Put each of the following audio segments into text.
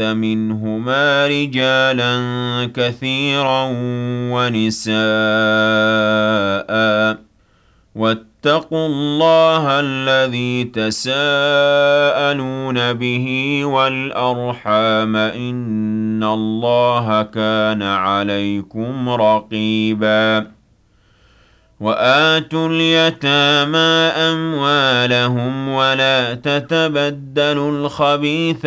منهما رجالا كثيرا ونساء. واتقوا الله الذي تساءلون به والأرحام. إن الله كان عليكم رقيبا. وآتوا اليتامى أموالهم ولا تتبدلوا الخبيث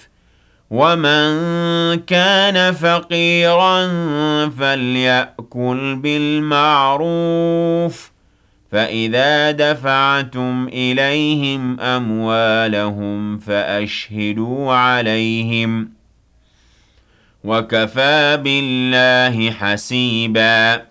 ومن كان فقيرا فليأكل بالمعروف فإذا دفعتم إليهم أموالهم فأشهدوا عليهم وكفى بالله حسيباً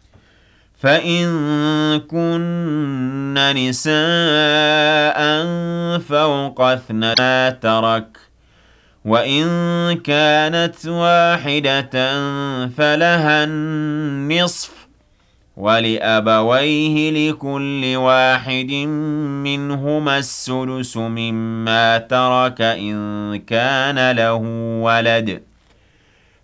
فإن كن نساء فوق اثنتا ترك وإن كانت واحدة فلها النصف ولأبويه لكل واحد منهما السدس مما ترك إن كان له ولد.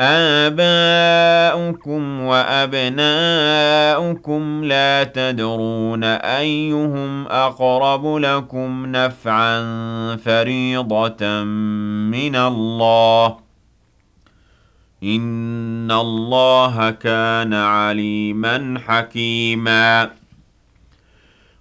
آباؤكم وأبناؤكم لا تدرون أيهم أقرب لكم نفعا فريضة من الله. إن الله كان عليما حكيما.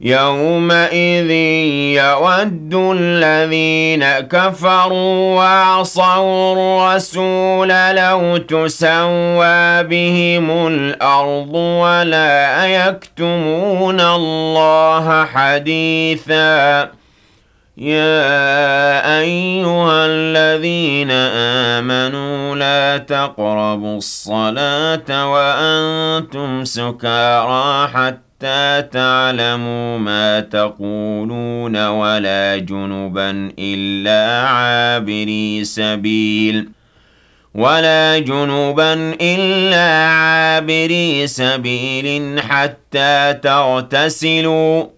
يَوْمَئِذٍ يَوَدُّ الَّذِينَ كَفَرُوا وَعَصَوُا الرَّسُولَ لَوْ تُسَوَّىٰ بِهِمُ الْأَرْضُ وَلَا يَكْتُمُونَ اللَّهَ حَدِيثًا. يَا أَيُّهَا الَّذِينَ آمَنُوا لَا تَقْرَبُوا الصَّلَاةَ وَأَنتُمْ سُكَارَىٰ حَتَّىٰ حَتَّىٰ تَعْلَمُوا مَا تَقُولُونَ وَلَا جُنُبًا إِلَّا عَابِرِي سَبِيلٍ. وَلَا جُنُبًا إِلَّا عَابِرِي سَبِيلٍ حَتَّىٰ تَغْتَسِلُوا.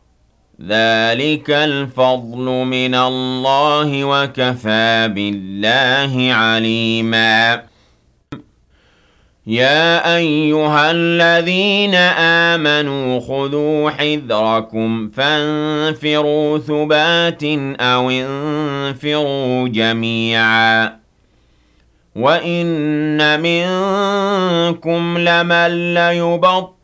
ذَٰلِكَ الْفَضْلُ مِنَ اللَّهِ ۚ وَكَفَىٰ بِاللَّهِ عَلِيمًا. يَا أَيُّهَا الَّذِينَ آمَنُوا خُذُوا حِذْرَكُمْ فَانفِرُوا ثُبَاتٍ أَوِ انفِرُوا جَمِيعًا ۚ. وَإِنَّ مِنكُمْ لَمَن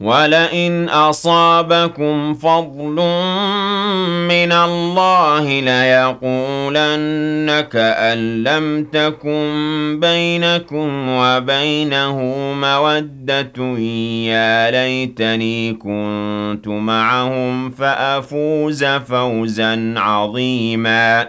وَلَئِنْ أَصَابَكُمْ فَضْلٌ مِّنَ اللَّهِ لَيَقُولَنَّ كَأَن لَّمْ تَكُن بَيْنَكُمْ وَبَيْنَهُ مَوَدَّةٌ يَا لَيْتَنِي كُنتُ مَعَهُمْ فَأَفُوزَ فَوْزًا عَظِيمًا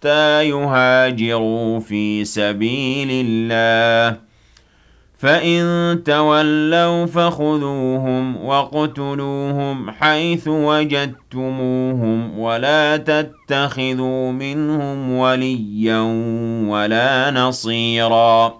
حتى يهاجروا في سبيل الله فإن تولوا فخذوهم واقتلوهم حيث وجدتموهم ولا تتخذوا منهم وليا ولا نصيراً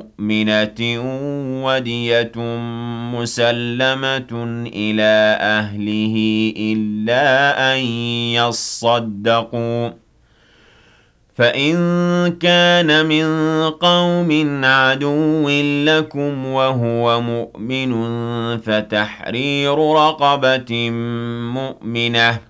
مؤمنة ودية مسلمة إلى أهله إلا أن يصدقوا فإن كان من قوم عدو لكم وهو مؤمن فتحرير رقبة مؤمنة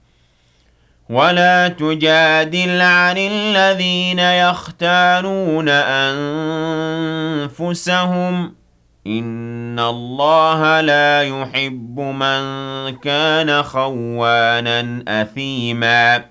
وَلَا تُجَادِلْ عَنِ الَّذِينَ يَخْتَانُونَ أَنفُسَهُمْ ۚ. إِنَّ اللَّهَ لَا يُحِبُّ مَن كَانَ خَوَّانًا أَثِيمًا.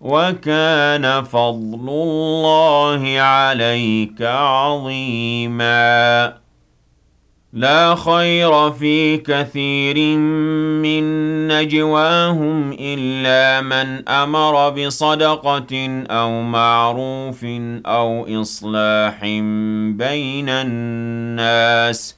وكان فضل الله عليك عظيما. لا خير في كثير من نجواهم إلا من أمر بصدقة أو معروف أو إصلاح بين الناس.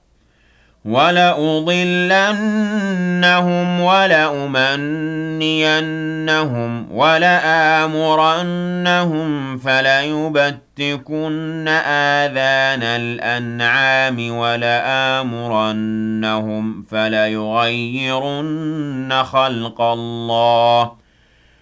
ولأضلنهم ولأمنينهم ولآمرنهم فليبتكن آذان الأنعام ولآمرنهم فليغيرن خلق الله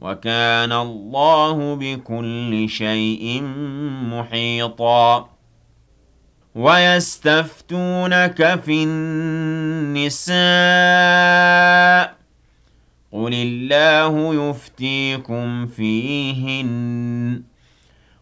وكان الله بكل شيء محيطا. ويستفتونك في النساء. قل الله يفتيكم فيهن.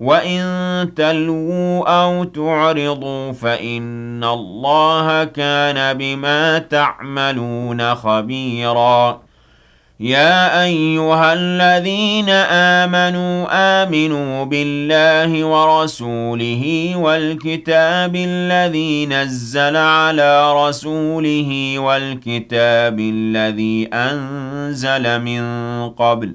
وَإِن تَلْوُوا أَوْ تُعْرِضُوا فَإِنَّ اللَّهَ كَانَ بِمَا تَعْمَلُونَ خَبِيرًا يَا أَيُّهَا الَّذِينَ آمَنُوا آمِنُوا بِاللَّهِ وَرَسُولِهِ وَالْكِتَابِ الَّذِي نَزَّلَ عَلَى رَسُولِهِ وَالْكِتَابِ الَّذِي أَنزَلَ مِن قَبْلُ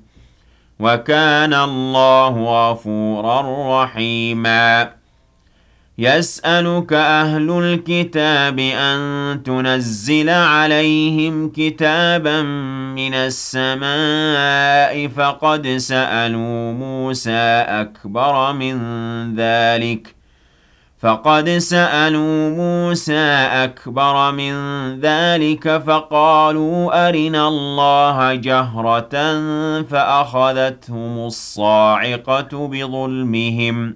وكان الله غفورا رحيما. يسألك أهل الكتاب أن تنزل عليهم كتابا من السماء فقد سألوا موسى أكبر من ذلك. فقد سألوا موسى أكبر من ذلك فقالوا أرنا الله جهرة فأخذتهم الصاعقة بظلمهم.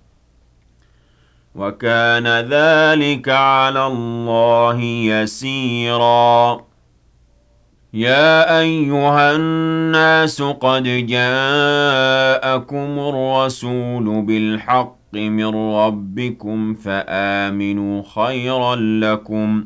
وكان ذلك على الله يسيراً. يا أيها الناس قد جاءكم الرسول بالحق من ربكم فآمنوا خيرا لكم.